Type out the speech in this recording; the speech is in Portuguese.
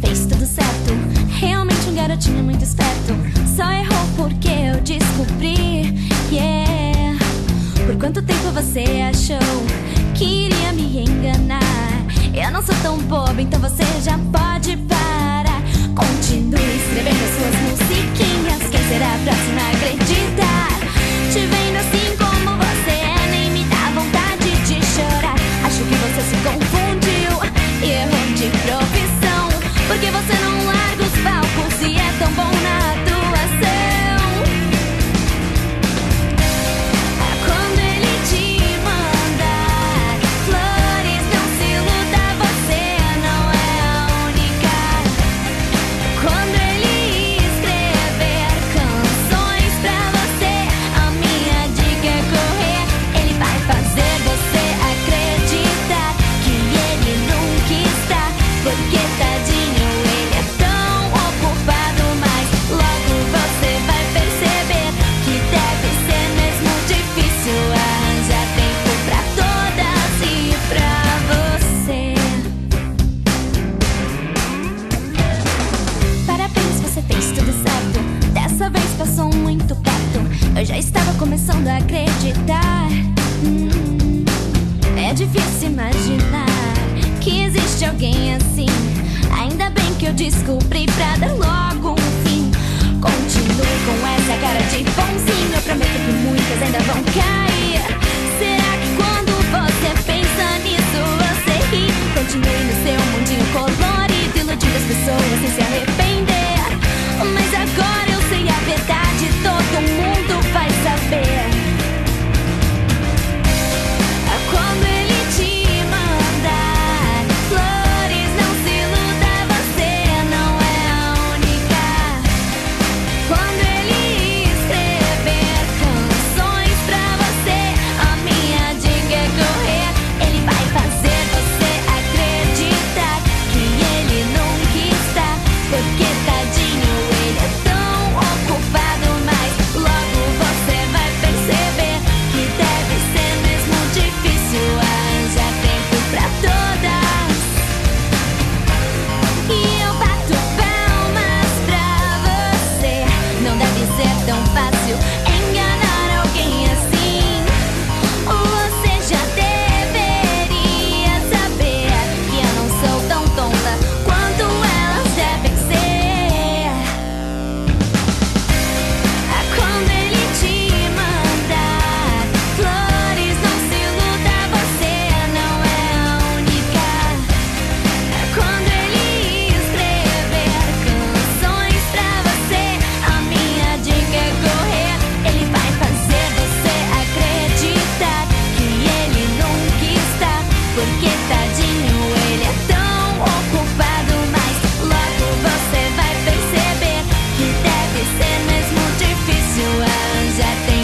fez tudo certo. Realmente um garotinho muito esperto. Só errou porque eu descobri. Yeah. Por quanto tempo você achou que iria me enganar? Eu não sou tão boba, então você já pode parar. Continue escrevendo suas musiquinhas. Quem será a próxima? Acreditar. Hum, é difícil imaginar que existe alguém assim. Ainda bem que eu descobri pra dar logo that they